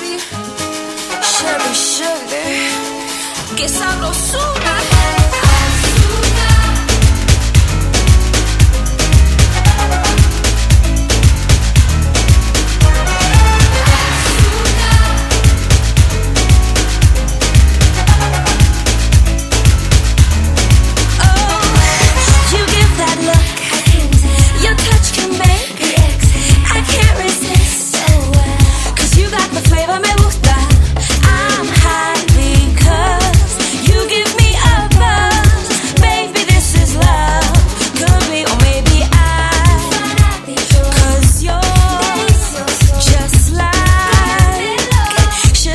baby. Sugar, sugar. Que sabrosura.